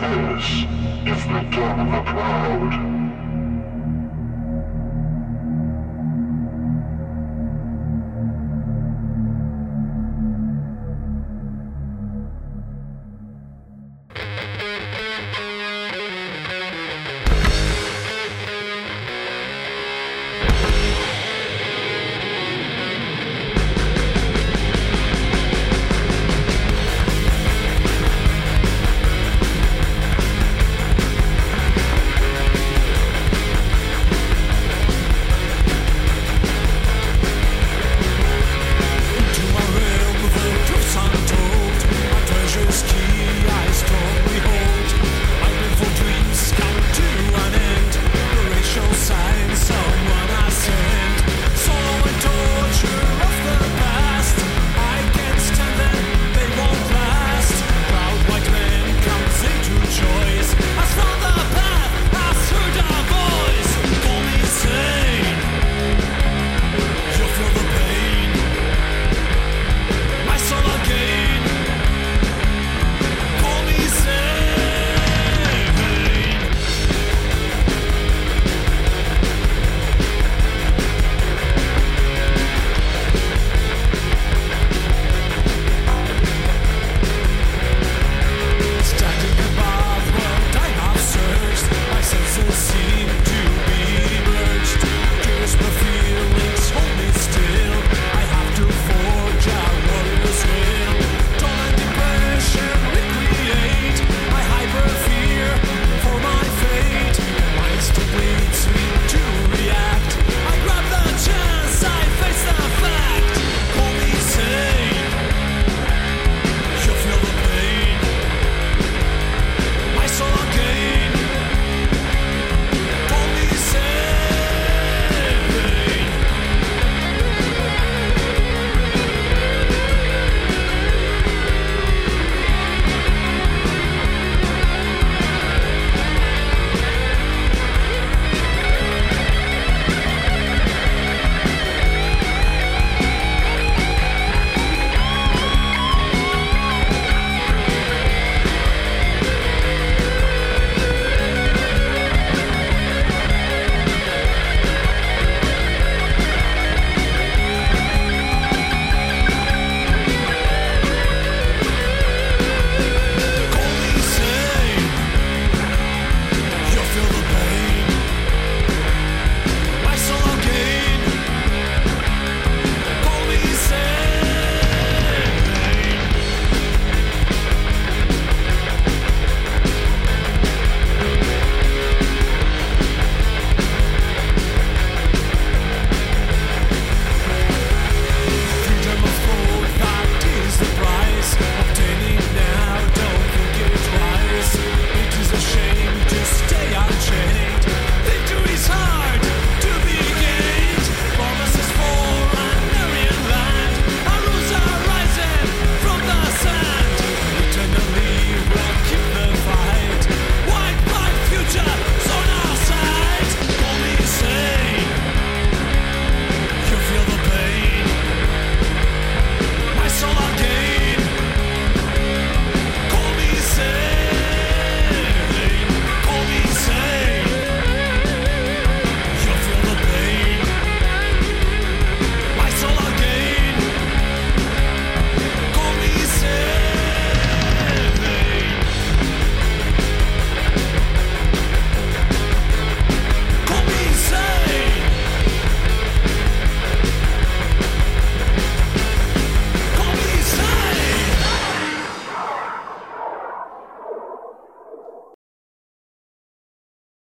This is the dawn of the proud.